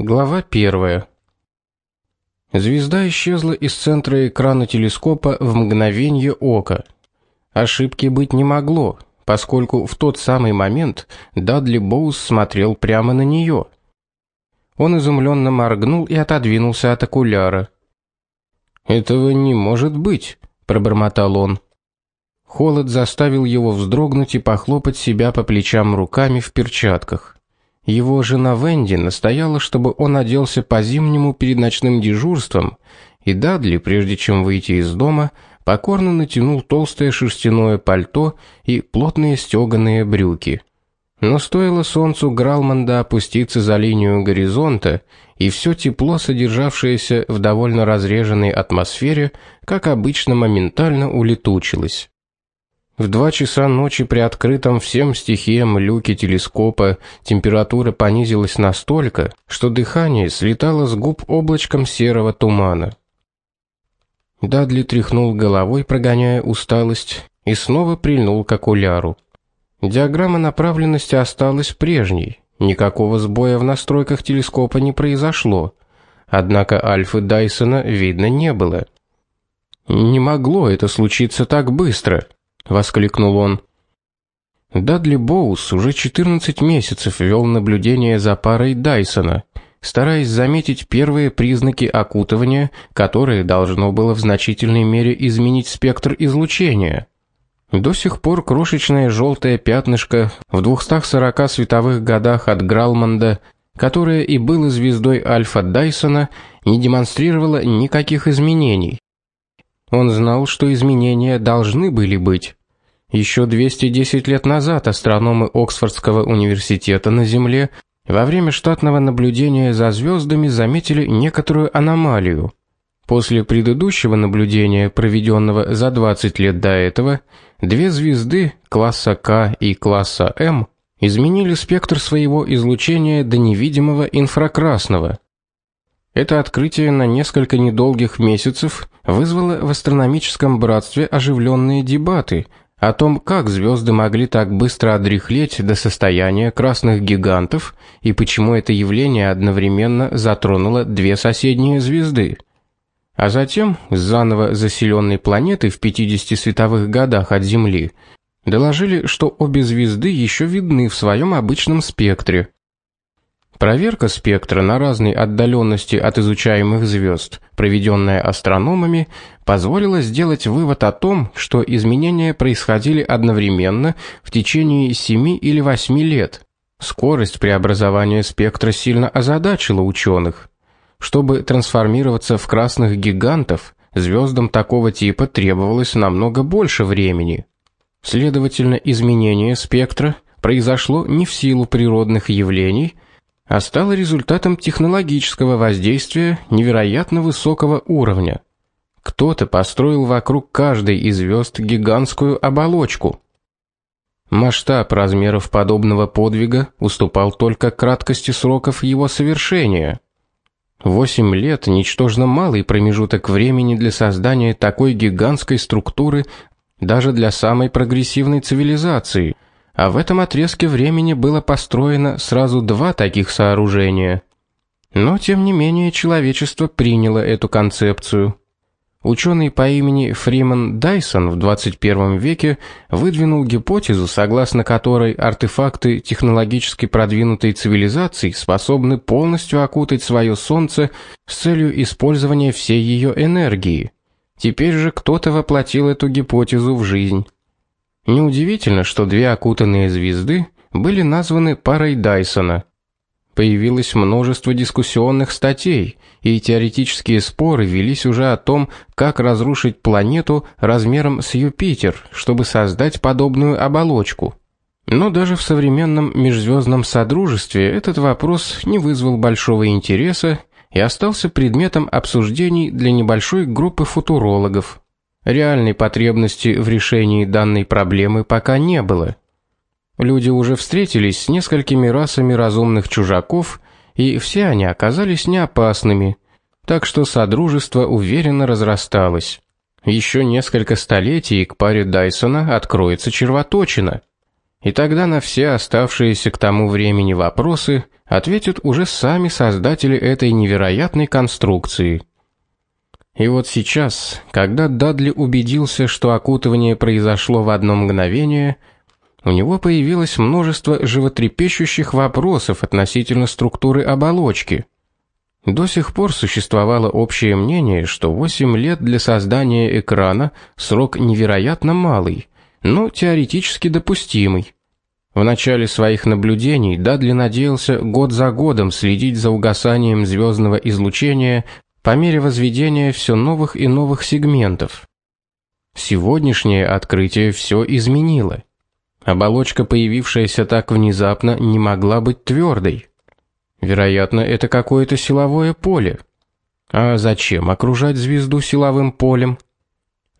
Глава 1. Звезда исчезла из центра экрана телескопа в мгновение ока. Ошибки быть не могло, поскольку в тот самый момент Дадли Боус смотрел прямо на нее. Он изумленно моргнул и отодвинулся от окуляра. "Этого не может быть", пробормотал он. Холод заставил его вздрогнуть и похлопать себя по плечам руками в перчатках. Его жена Венди настояла, чтобы он оделся по-зимнему перед ночным дежурством, и Дадли, прежде чем выйти из дома, покорно натянул толстое шерстяное пальто и плотные стёганые брюки. Но стоило солнцу Гралманда опуститься за линию горизонта, и все тепло, содержавшееся в довольно разреженной атмосфере, как обычно моментально улетучилось. В два часа ночи при открытом всем стихиям люке телескопа температура понизилась настолько, что дыхание слетало с губ облачком серого тумана. Дадли тряхнул головой, прогоняя усталость, и снова прильнул к окуляру. Диаграмма направленности осталась прежней. Никакого сбоя в настройках телескопа не произошло. Однако альфы Дайсона видно не было. Не могло это случиться так быстро воскликнул он. Дадли Боус уже 14 месяцев вел наблюдение за парой Дайсона, стараясь заметить первые признаки окутывания, которые должно было в значительной мере изменить спектр излучения. До сих пор крошечное желтое пятнышко в 240 световых годах от Гралманда, которое и было звездой Альфа Дайсона, не демонстрировало никаких изменений. Он знал, что изменения должны были быть. Еще 210 лет назад астрономы Оксфордского университета на Земле во время штатного наблюдения за звездами заметили некоторую аномалию. После предыдущего наблюдения, проведенного за 20 лет до этого, две звезды класса К и класса М изменили спектр своего излучения до невидимого инфракрасного. Это открытие на несколько недолгих месяцев вызвало в астрономическом братстве оживленные дебаты о том, как звезды могли так быстро одряхлеть до состояния красных гигантов и почему это явление одновременно затронуло две соседние звезды. А затем с заново заселенной планеты в 50 световых годах от Земли доложили, что обе звезды еще видны в своем обычном спектре. Проверка спектра на разной отдаленности от изучаемых звезд, проведенная астрономами, позволила сделать вывод о том, что изменения происходили одновременно в течение 7 или 8 лет. Скорость преобразования спектра сильно озадачила ученых. Чтобы трансформироваться в красных гигантов, звездам такого типа требовалось намного больше времени. Следовательно, изменение спектра произошло не в силу природных явлений, а стало результатом технологического воздействия невероятно высокого уровня. Кто-то построил вокруг каждой из звезд гигантскую оболочку. Масштаб размеров подобного подвига уступал только краткости сроков его совершения. Восемь лет ничтожно малый промежуток времени для создания такой гигантской структуры даже для самой прогрессивной цивилизации – а в этом отрезке времени было построено сразу два таких сооружения. Но тем не менее человечество приняло эту концепцию. Ученый по имени Фриман Дайсон в 21 веке выдвинул гипотезу, согласно которой артефакты технологически продвинутой цивилизации способны полностью окутать свое солнце с целью использования всей ее энергии. Теперь же кто-то воплотил эту гипотезу в жизнь. Неудивительно, что две окутанные звезды были названы парой Дайсона. Появилось множество дискуссионных статей, и теоретические споры велись уже о том, как разрушить планету размером с Юпитер, чтобы создать подобную оболочку. Но даже в современном межзвездном содружестве этот вопрос не вызвал большого интереса и остался предметом обсуждений для небольшой группы футурологов. Реальной потребности в решении данной проблемы пока не было. Люди уже встретились с несколькими расами разумных чужаков, и все они оказались не опасными, так что содружество уверенно разрасталось. Еще несколько столетий к паре Дайсона откроется червоточина. И тогда на все оставшиеся к тому времени вопросы ответят уже сами создатели этой невероятной конструкции. И вот сейчас, когда Дадли убедился, что окутывание произошло в одно мгновение, у него появилось множество животрепещущих вопросов относительно структуры оболочки. До сих пор существовало общее мнение, что 8 лет для создания экрана срок невероятно малый, но теоретически допустимый. В начале своих наблюдений Дадли надеялся год за годом следить за угасанием звездного излучения по мере возведения все новых и новых сегментов. Сегодняшнее открытие все изменило. Оболочка, появившаяся так внезапно, не могла быть твердой. Вероятно, это какое-то силовое поле. А зачем окружать звезду силовым полем?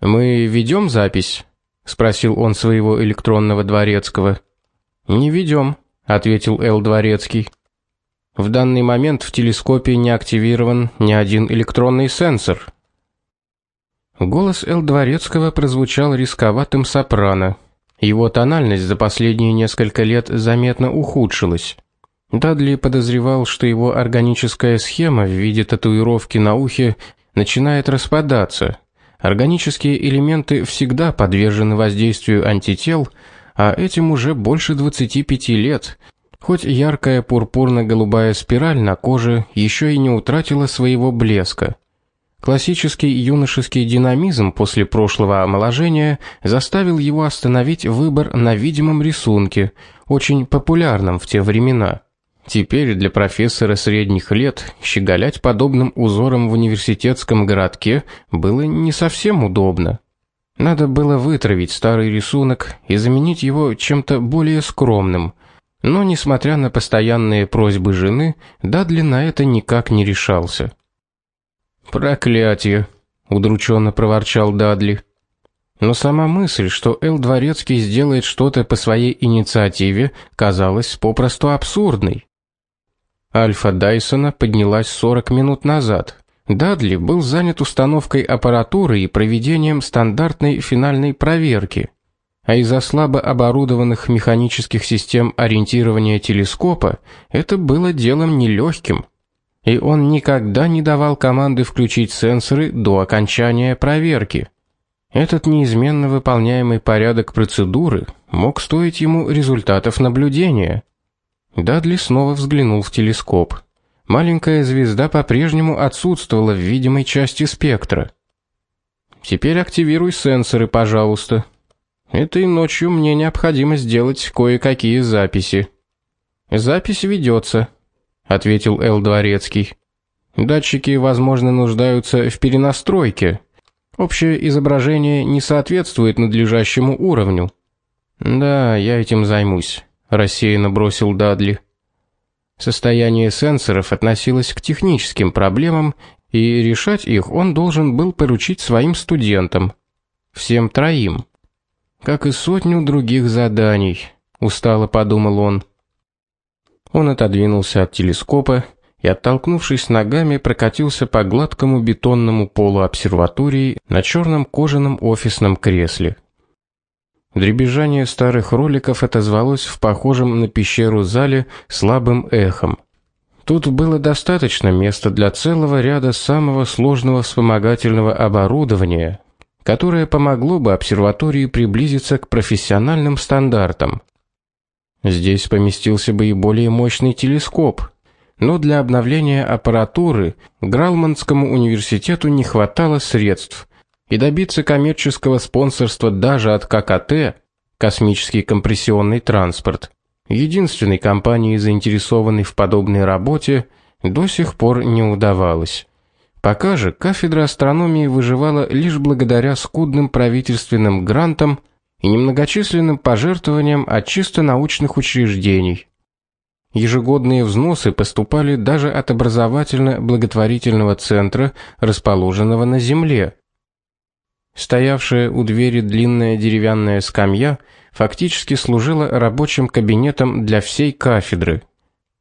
Мы ведем запись, спросил он своего электронного дворецкого. Не ведем, ответил Л дворецкий. В данный момент в телескопе не активирован ни один электронный сенсор. Голос Л Дворецкого прозвучал рисковатым сопрано. Его тональность за последние несколько лет заметно ухудшилась. Дадли подозревал, что его органическая схема в виде татуировки на ухе начинает распадаться. Органические элементы всегда подвержены воздействию антител, а этим уже больше 25 лет, Хоть яркая пурпурно-голубая спираль на коже еще и не утратила своего блеска. Классический юношеский динамизм после прошлого омоложения заставил его остановить выбор на видимом рисунке, очень популярном в те времена. Теперь для профессора средних лет щеголять подобным узором в университетском городке было не совсем удобно. Надо было вытравить старый рисунок и заменить его чем-то более скромным – но несмотря на постоянные просьбы жены, Дадли на это никак не решался. Проклятие, удрученно проворчал Дадли. Но сама мысль, что Эл Дворецкий сделает что-то по своей инициативе, казалась попросту абсурдной. Альфа Дайсона поднялась 40 минут назад. Дадли был занят установкой аппаратуры и проведением стандартной финальной проверки а из-за слабо оборудованных механических систем ориентирования телескопа это было делом нелегким. И он никогда не давал команды включить сенсоры до окончания проверки. Этот неизменно выполняемый порядок процедуры мог стоить ему результатов наблюдения. Дадли снова взглянул в телескоп. Маленькая звезда по-прежнему отсутствовала в видимой части спектра. Теперь активируй сенсоры, пожалуйста, Этой ночью мне необходимо сделать кое-какие записи. Запись ведется, ответил Л Дворецкий. Датчики, возможно, нуждаются в перенастройке. Общее изображение не соответствует надлежащему уровню. Да, я этим займусь, рассеянно бросил Дадли. Состояние сенсоров относилось к техническим проблемам, и решать их он должен был поручить своим студентам, всем троим как и сотню других заданий, устало подумал он. Он отодвинулся от телескопа и, оттолкнувшись ногами, прокатился по гладкому бетонному полу обсерватории на черном кожаном офисном кресле. Дребезжание старых роликов отозвалось в похожем на пещеру зале слабым эхом. Тут было достаточно места для целого ряда самого сложного вспомогательного оборудования, которое помогло бы обсерватории приблизиться к профессиональным стандартам. Здесь поместился бы и более мощный телескоп, но для обновления аппаратуры Гралманскому университету не хватало средств, и добиться коммерческого спонсорства даже от ККТ, космический компрессионный транспорт, единственной компании, заинтересованной в подобной работе, до сих пор не удавалось. Пока же кафедра астрономии выживала лишь благодаря скудным правительственным грантам и немногочисленным пожертвованиям от чисто научных учреждений. Ежегодные взносы поступали даже от образовательно-благотворительного центра, расположенного на земле. Стоявшая у двери длинная деревянная скамья фактически служила рабочим кабинетом для всей кафедры.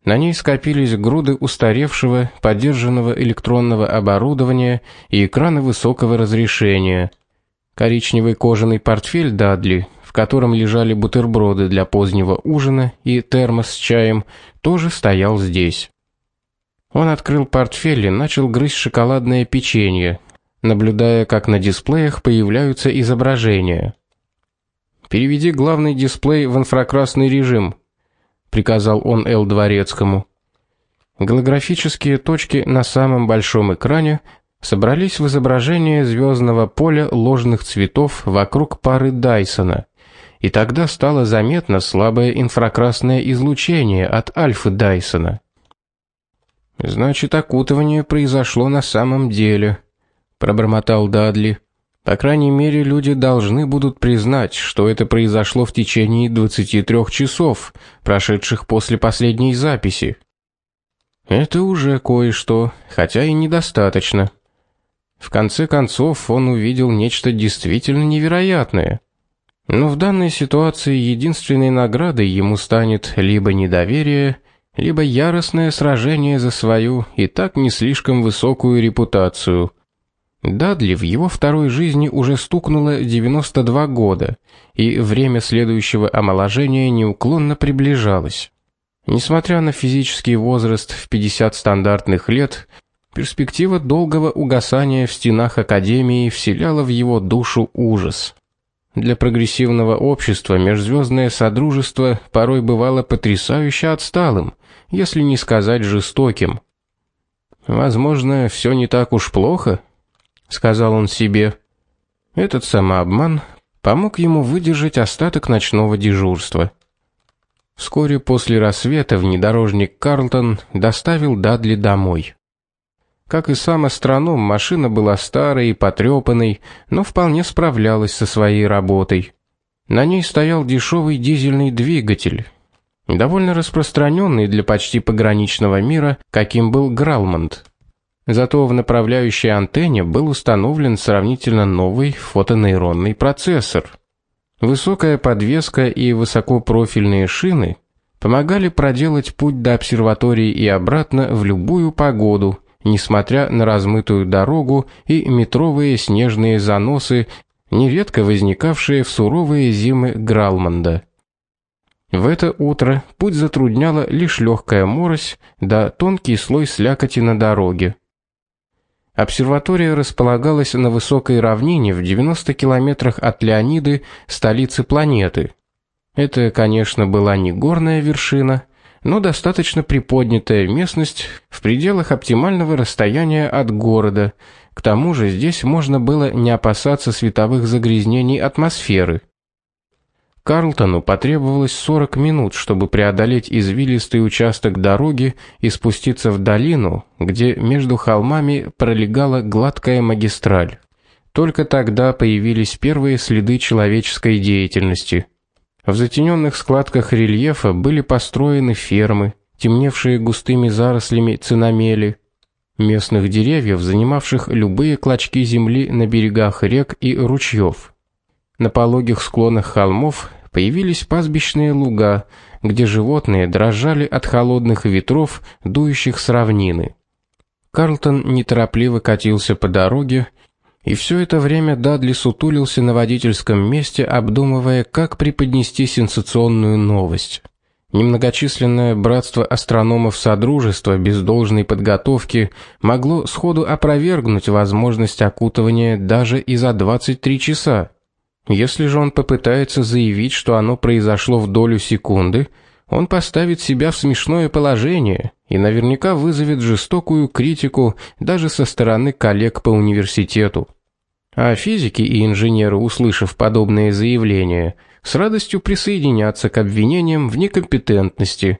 На ней скопились груды устаревшего, подержанного электронного оборудования и экраны высокого разрешения. Коричневый кожаный портфель Дадли в котором лежали бутерброды для позднего ужина и термос с чаем, тоже стоял здесь. Он открыл портфель и начал грызть шоколадное печенье, наблюдая, как на дисплеях появляются изображения. Переведи главный дисплей в инфракрасный режим, приказал он Эл Дворецкому. Голографические точки на самом большом экране собрались в изображение звездного поля ложных цветов вокруг пары Дайсона. И тогда стало заметно слабое инфракрасное излучение от альфы Дайсона. Значит, окутывание произошло на самом деле, пробормотал Дадли. По крайней мере, люди должны будут признать, что это произошло в течение 23 часов, прошедших после последней записи. Это уже кое-что, хотя и недостаточно. В конце концов, он увидел нечто действительно невероятное. Но в данной ситуации единственной наградой ему станет либо недоверие, либо яростное сражение за свою и так не слишком высокую репутацию. Дадли в его второй жизни уже стукнуло 92 года, и время следующего омоложения неуклонно приближалось. Несмотря на физический возраст в 50 стандартных лет, перспектива долгого угасания в стенах академии вселяла в его душу ужас. Для прогрессивного общества межзвездное содружество порой бывало потрясающе отсталым, если не сказать жестоким. Возможно, все не так уж плохо, сказал он себе. Этот самообман помог ему выдержать остаток ночного дежурства. Вскоре после рассвета внедорожник Карлтон доставил Дадли домой. Как и сам астроном, машина была старой и потрепанной, но вполне справлялась со своей работой. На ней стоял дешевый дизельный двигатель, довольно распространенный для почти пограничного мира, каким был Гралмонд. Зато в направляющей антенне был установлен сравнительно новый фотонейронный процессор. Высокая подвеска и высокопрофильные шины помогали проделать путь до обсерватории и обратно в любую погоду, несмотря на размытую дорогу и метровые снежные заносы, нередко возникавшие в суровые зимы Гралмонда. В это утро путь затрудняла лишь легкая морось да тонкий слой слякоти на дороге. Обсерватория располагалась на высокой равнине в 90 километрах от Леониды, столицы планеты. Это, конечно, была не горная вершина, но достаточно приподнятая местность в пределах оптимального расстояния от города. К тому же здесь можно было не опасаться световых загрязнений атмосферы. Карлтону потребовалось 40 минут, чтобы преодолеть извилистый участок дороги и спуститься в долину, где между холмами пролегала гладкая магистраль. Только тогда появились первые следы человеческой деятельности. В затененных складках рельефа были построены фермы, темневшие густыми зарослями цинамели, местных деревьев, занимавших любые клочки земли на берегах рек и ручьев. На пологих склонах холмов появились пастбищные луга, где животные дрожали от холодных ветров, дующих с равнины. Карлтон неторопливо катился по дороге, и все это время Дадли сутулился на водительском месте, обдумывая, как преподнести сенсационную новость. Немногочисленное братство астрономов Содружества без должной подготовки могло сходу опровергнуть возможность окутывания даже и за 23 часа. Если же он попытается заявить, что оно произошло в долю секунды, он поставит себя в смешное положение и наверняка вызовет жестокую критику даже со стороны коллег по университету. А физики и инженеры, услышав подобные заявления, с радостью присоединятся к обвинениям в некомпетентности.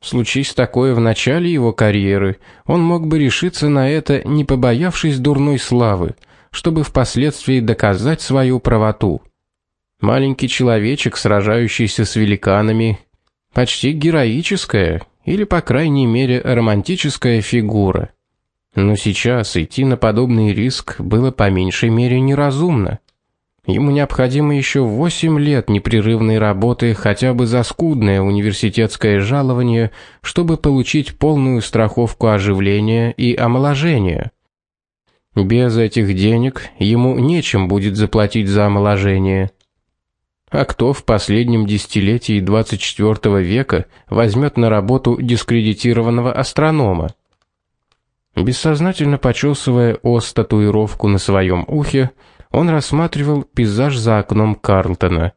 Случись такое в начале его карьеры, он мог бы решиться на это, не побоявшись дурной славы, чтобы впоследствии доказать свою правоту. Маленький человечек, сражающийся с великанами, почти героическая или по крайней мере романтическая фигура. Но сейчас идти на подобный риск было по меньшей мере неразумно. Ему необходимо еще 8 лет непрерывной работы хотя бы за скудное университетское жалование, чтобы получить полную страховку оживления и омоложения. Без этих денег ему нечем будет заплатить за омоложение. А кто в последнем десятилетии 24 века возьмет на работу дискредитированного астронома? Бессознательно почесывая ос татуировку на своем ухе, он рассматривал пейзаж за окном Карлтона.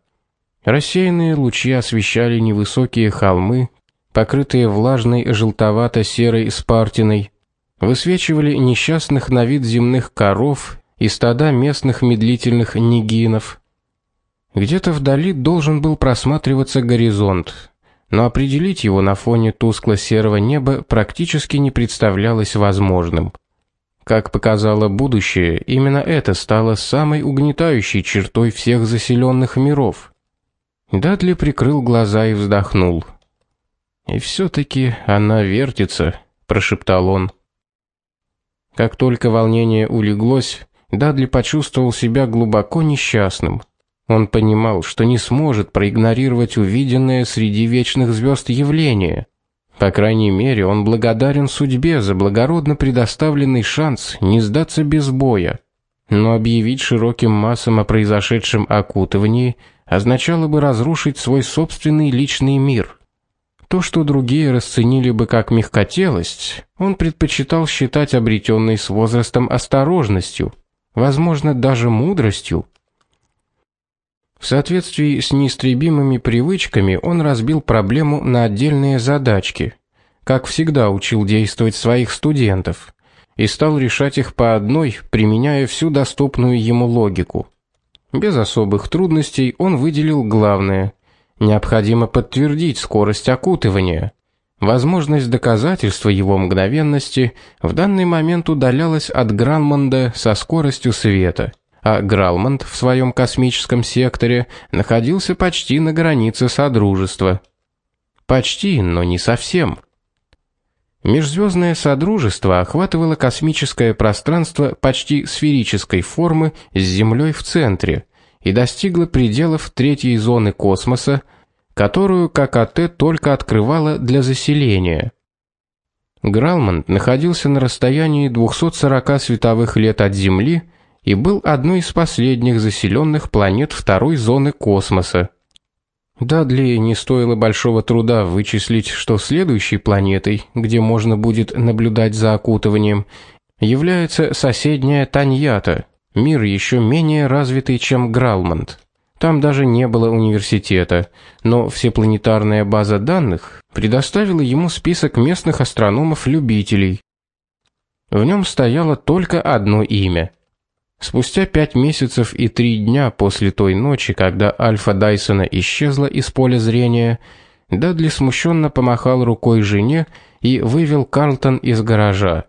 Рассеянные лучи освещали невысокие холмы, покрытые влажной желтовато-серой спартиной, высвечивали несчастных на вид земных коров и стада местных медлительных нигинов. Где-то вдали должен был просматриваться горизонт, но определить его на фоне тускло-серого неба практически не представлялось возможным. Как показало будущее, именно это стало самой угнетающей чертой всех заселенных миров. Дадли прикрыл глаза и вздохнул. И все таки она вертится, прошептал он. Как только волнение улеглось, Дадли почувствовал себя глубоко несчастным. Он понимал, что не сможет проигнорировать увиденное среди вечных звезд явление. По крайней мере, он благодарен судьбе за благородно предоставленный шанс не сдаться без боя. Но объявить широким массам о произошедшем окутывании означало бы разрушить свой собственный личный мир. То, что другие расценили бы как мягкотелость, он предпочитал считать обретенной с возрастом осторожностью, возможно, даже мудростью. В соответствии с неистребимыми привычками он разбил проблему на отдельные задачки, как всегда учил действовать своих студентов, и стал решать их по одной, применяя всю доступную ему логику. Без особых трудностей он выделил главное: необходимо подтвердить скорость окутывания. Возможность доказательства его мгновенности в данный момент удалялась от Гранмонда со скоростью света а Гралмонд в своем космическом секторе находился почти на границе содружества. Почти, но не совсем. Межзвездное содружество охватывало космическое пространство почти сферической формы с Землей в центре и достигло пределов третьей зоны космоса, которую ККТ только открывала для заселения. Гралмонд находился на расстоянии 240 световых лет от Земли и был одной из последних заселенных планет второй зоны космоса. Дадли не стоило большого труда вычислить, что следующей планетой, где можно будет наблюдать за окутыванием, является соседняя Таньята, мир еще менее развитый, чем Гралмонд. Там даже не было университета, но всепланетарная база данных предоставила ему список местных астрономов-любителей. В нем стояло только одно имя Спустя пять месяцев и три дня после той ночи, когда Альфа Дайсона исчезла из поля зрения, Дадли смущенно помахал рукой жене и вывел Карлтон из гаража.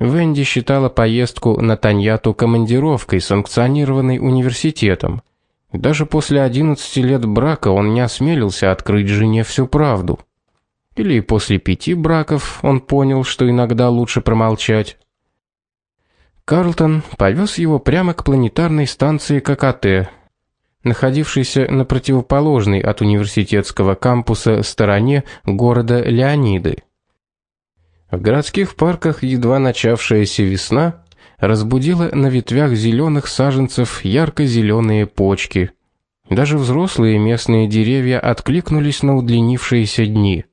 Венди считала поездку на Таньяту командировкой, санкционированной университетом. Даже после 11 лет брака он не осмелился открыть жене всю правду. Или после пяти браков он понял, что иногда лучше промолчать. Карлтон повез его прямо к планетарной станции ККТ, находившейся на противоположной от университетского кампуса стороне города Леониды. В городских парках едва начавшаяся весна разбудила на ветвях зеленых саженцев ярко зеленые почки. Даже взрослые местные деревья откликнулись на удлинившиеся дни.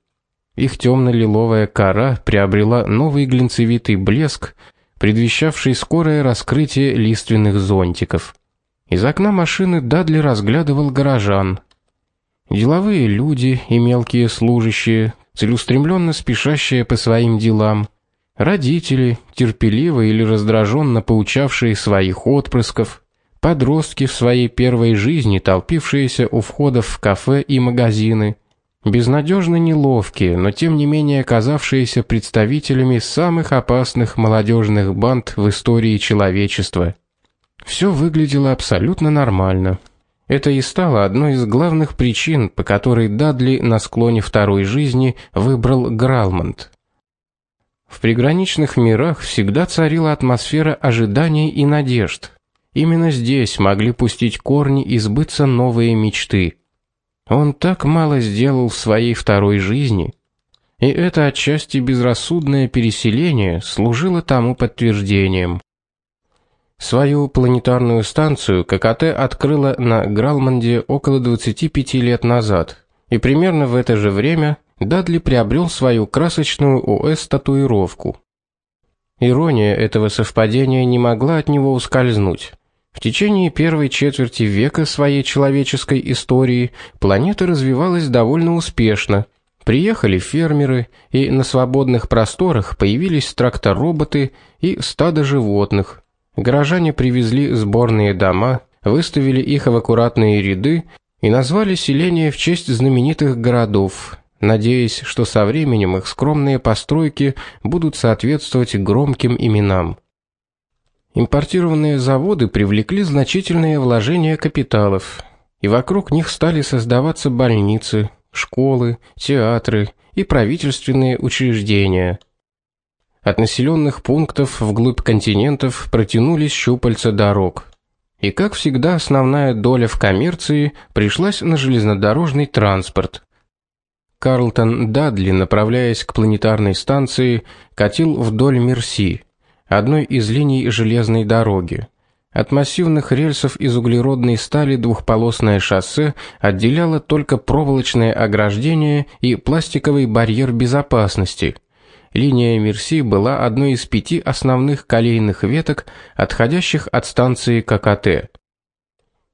Их темно лиловая кора приобрела новый глинцевитый блеск, предвещавший скорое раскрытие лиственных зонтиков. Из окна машины Дадли разглядывал горожан. Деловые люди и мелкие служащие, целеустремленно спешащие по своим делам, родители, терпеливо или раздраженно поучавшие своих отпрысков, подростки в своей первой жизни, толпившиеся у входов в кафе и магазины, безнадежно неловкие, но тем не менее оказавшиеся представителями самых опасных молодежных банд в истории человечества. Все выглядело абсолютно нормально. Это и стало одной из главных причин, по которой Дадли на склоне второй жизни выбрал Гралмонд. В приграничных мирах всегда царила атмосфера ожиданий и надежд. Именно здесь могли пустить корни и сбыться новые мечты. Он так мало сделал в своей второй жизни, и это отчасти безрассудное переселение служило тому подтверждением. Свою планетарную станцию ККТ открыла на Гралманде около 25 лет назад, и примерно в это же время Дадли приобрел свою красочную ОС-татуировку. Ирония этого совпадения не могла от него ускользнуть. В течение первой четверти века своей человеческой истории планета развивалась довольно успешно. Приехали фермеры, и на свободных просторах появились трактор-роботы и стадо животных. Горожане привезли сборные дома, выставили их в аккуратные ряды и назвали селение в честь знаменитых городов, надеясь, что со временем их скромные постройки будут соответствовать громким именам. Импортированные заводы привлекли значительные вложения капиталов, и вокруг них стали создаваться больницы, школы, театры и правительственные учреждения. От населенных пунктов вглубь континентов протянулись щупальца дорог. И как всегда, основная доля в коммерции пришлась на железнодорожный транспорт. Карлтон Дадли, направляясь к планетарной станции, катил вдоль Мерси, одной из линий железной дороги. От массивных рельсов из углеродной стали двухполосное шоссе отделяло только проволочное ограждение и пластиковый барьер безопасности – Линия Мерси была одной из пяти основных колейных веток, отходящих от станции ККТ.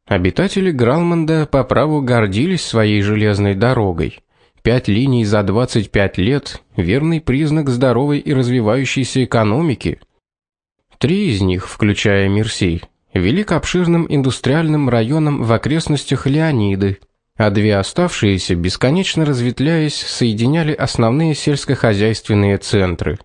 Обитатели Гралмонда по праву гордились своей железной дорогой. Пять линий за 25 лет верный признак здоровой и развивающейся экономики. Три из них, включая Мерси, вели к обширным индустриальным районам в окрестностях Леониды а две оставшиеся, бесконечно разветвляясь, соединяли основные сельскохозяйственные центры.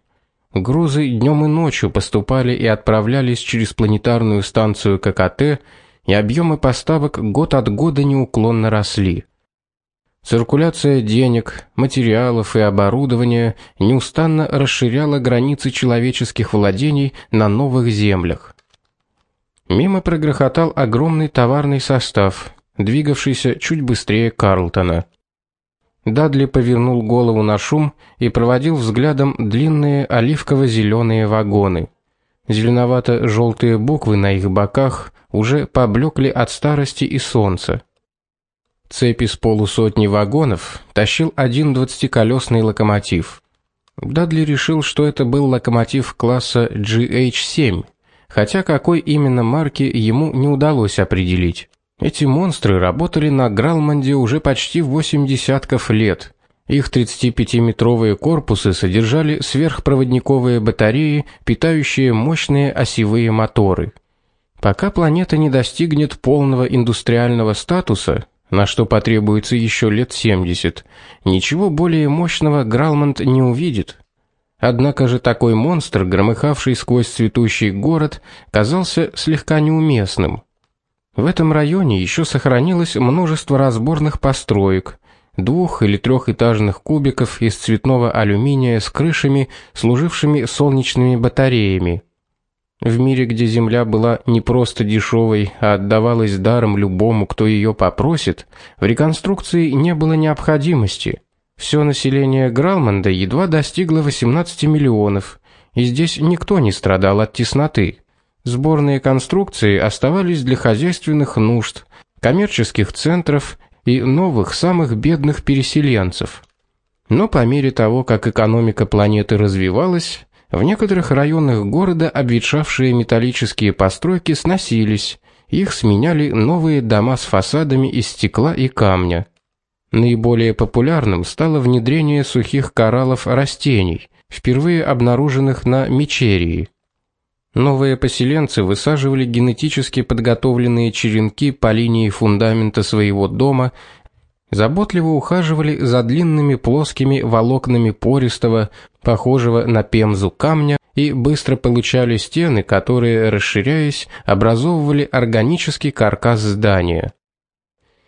Грузы днем и ночью поступали и отправлялись через планетарную станцию ККТ, и объемы поставок год от года неуклонно росли. Циркуляция денег, материалов и оборудования неустанно расширяла границы человеческих владений на новых землях. Мимо прогрохотал огромный товарный состав, двигавшийся чуть быстрее Карлтона. Дадли повернул голову на шум и проводил взглядом длинные оливково зеленые вагоны. зеленовато желтые буквы на их боках уже поблекли от старости и солнца. Цепь из полусотни вагонов тащил один двадцатиколесный локомотив. Дадли решил, что это был локомотив класса GH7, хотя какой именно марки ему не удалось определить. Эти монстры работали на Гралманде уже почти восемь десятков лет. Их 35-метровые корпусы содержали сверхпроводниковые батареи, питающие мощные осевые моторы. Пока планета не достигнет полного индустриального статуса, на что потребуется еще лет 70, ничего более мощного Гралманд не увидит. Однако же такой монстр, громыхавший сквозь цветущий город, казался слегка неуместным. В этом районе еще сохранилось множество разборных построек, двух- или трехэтажных кубиков из цветного алюминия с крышами, служившими солнечными батареями. В мире, где земля была не просто дешевой, а отдавалась даром любому, кто ее попросит, в реконструкции не было необходимости. Все население Гралманда едва достигло 18 миллионов, и здесь никто не страдал от тесноты. Сборные конструкции оставались для хозяйственных нужд, коммерческих центров и новых самых бедных переселенцев. Но по мере того, как экономика планеты развивалась, в некоторых районах города обветшавшие металлические постройки сносились, их сменяли новые дома с фасадами из стекла и камня. Наиболее популярным стало внедрение сухих кораллов растений, впервые обнаруженных на Мечерии. Новые поселенцы высаживали генетически подготовленные черенки по линии фундамента своего дома, заботливо ухаживали за длинными плоскими волокнами пористого, похожего на пемзу камня, и быстро получали стены, которые, расширяясь, образовывали органический каркас здания.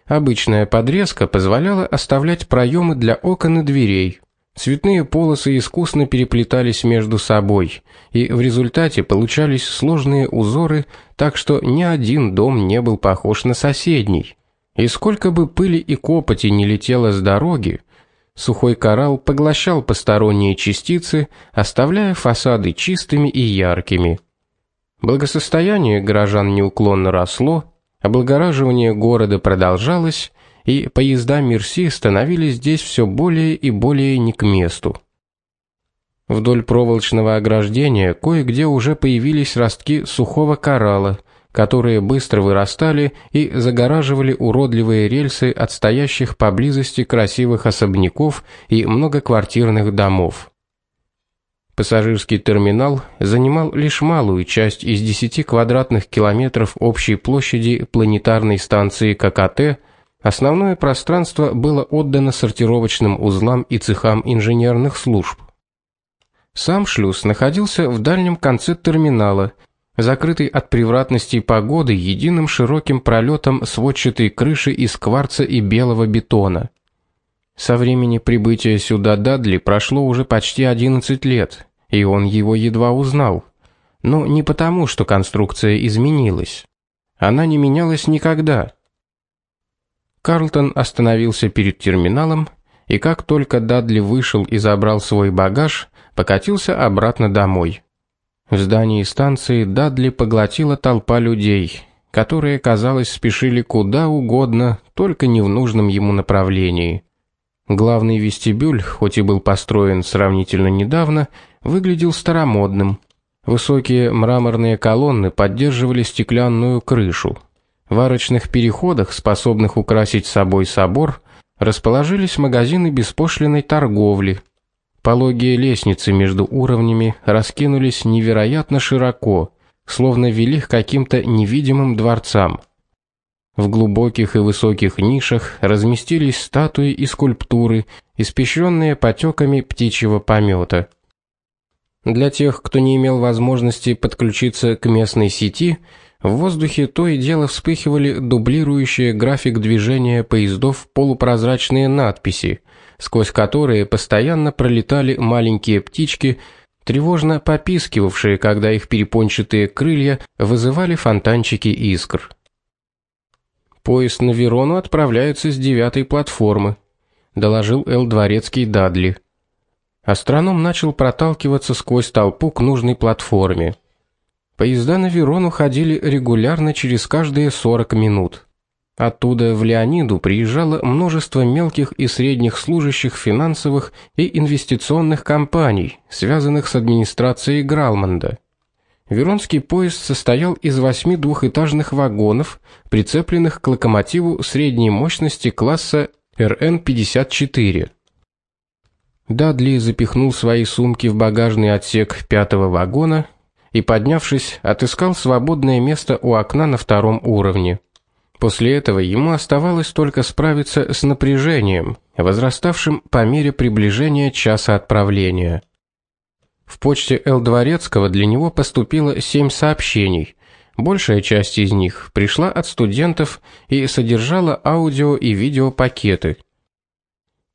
Обычная подрезка позволяла оставлять проемы для окон и дверей. Цветные полосы искусно переплетались между собой, и в результате получались сложные узоры, так что ни один дом не был похож на соседний. И сколько бы пыли и копоти не летело с дороги, сухой коралл поглощал посторонние частицы, оставляя фасады чистыми и яркими. Благосостояние горожан неуклонно росло, облагораживание города продолжалось, и поезда Мерси становились здесь все более и более не к месту. Вдоль проволочного ограждения кое-где уже появились ростки сухого коралла, которые быстро вырастали и загораживали уродливые рельсы от стоящих поблизости красивых особняков и многоквартирных домов. Пассажирский терминал занимал лишь малую часть из 10 квадратных километров общей площади планетарной станции ККТ. Основное пространство было отдано сортировочным узлам и цехам инженерных служб. Сам шлюз находился в дальнем конце терминала, закрытый от превратностей погоды единым широким пролетом сводчатой крыши из кварца и белого бетона. Со времени прибытия сюда Дадли прошло уже почти 11 лет, и он его едва узнал. Но не потому, что конструкция изменилась. Она не менялась никогда. Карлтон остановился перед терминалом, и как только Дадли вышел и забрал свой багаж, покатился обратно домой. В здании станции Дадли поглотила толпа людей, которые, казалось, спешили куда угодно, только не в нужном ему направлении. Главный вестибюль, хоть и был построен сравнительно недавно, выглядел старомодным. Высокие мраморные колонны поддерживали стеклянную крышу. В арочных переходах, способных украсить собой собор, расположились магазины беспошлиной торговли. Пологие лестницы между уровнями раскинулись невероятно широко, словно вели к каким-то невидимым дворцам. В глубоких и высоких нишах разместились статуи и скульптуры, испещренные потеками птичьего помета. Для тех, кто не имел возможности подключиться к местной сети, в воздухе то и дело вспыхивали дублирующие график движения поездов полупрозрачные надписи, сквозь которые постоянно пролетали маленькие птички, тревожно попискивавшие, когда их перепончатые крылья вызывали фонтанчики искр. Поезд на Верону отправляется с девятой платформы, доложил Эл Дворецкий Дадли. Астроном начал проталкиваться сквозь толпу к нужной платформе. Поезда на Верону ходили регулярно через каждые 40 минут. Оттуда в Леониду приезжало множество мелких и средних служащих финансовых и инвестиционных компаний, связанных с администрацией Гралмонда. Веронский поезд состоял из восьми двухэтажных вагонов, прицепленных к локомотиву средней мощности класса РН-54. Дадли запихнул свои сумки в багажный отсек пятого вагона и, поднявшись, отыскал свободное место у окна на втором уровне. После этого ему оставалось только справиться с напряжением, возраставшим по мере приближения часа отправления. В почте Л Дворецкого для него поступило семь сообщений. Большая часть из них пришла от студентов и содержала аудио и видео пакеты.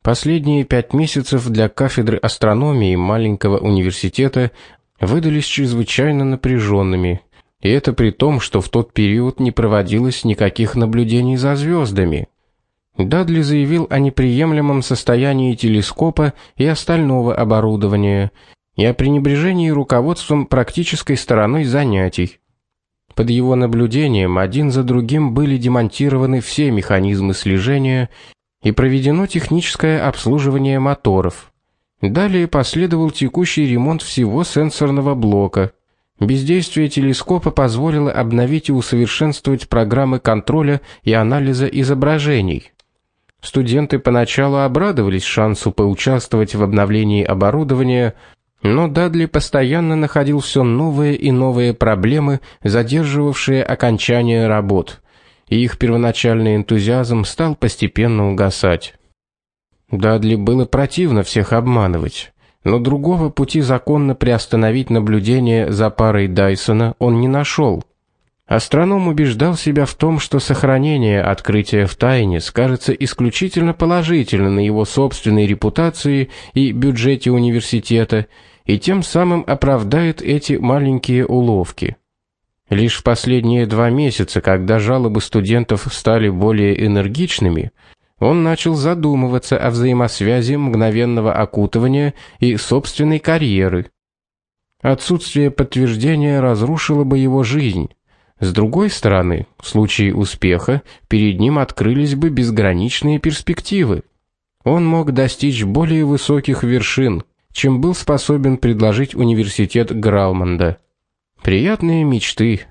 Последние пять месяцев для кафедры астрономии маленького университета выдались чрезвычайно напряженными, и это при том, что в тот период не проводилось никаких наблюдений за звездами. Дадли заявил о неприемлемом состоянии телескопа и остального оборудования и о пренебрежении руководством практической стороной занятий. Под его наблюдением один за другим были демонтированы все механизмы слежения и проведено техническое обслуживание моторов. Далее последовал текущий ремонт всего сенсорного блока. Бездействие телескопа позволило обновить и усовершенствовать программы контроля и анализа изображений. Студенты поначалу обрадовались шансу поучаствовать в обновлении оборудования, но Дадли постоянно находил все новые и новые проблемы, задерживавшие окончание работ, и их первоначальный энтузиазм стал постепенно угасать. Дадли было противно всех обманывать, но другого пути законно приостановить наблюдение за парой Дайсона он не нашел. Астроном убеждал себя в том, что сохранение открытия в тайне скажется исключительно положительно на его собственной репутации и бюджете университета, и тем самым оправдает эти маленькие уловки. Лишь в последние два месяца, когда жалобы студентов стали более энергичными, он начал задумываться о взаимосвязи мгновенного окутывания и собственной карьеры. Отсутствие подтверждения разрушило бы его жизнь. С другой стороны, в случае успеха перед ним открылись бы безграничные перспективы. Он мог достичь более высоких вершин, чем был способен предложить университет Грауманда. Приятные мечты,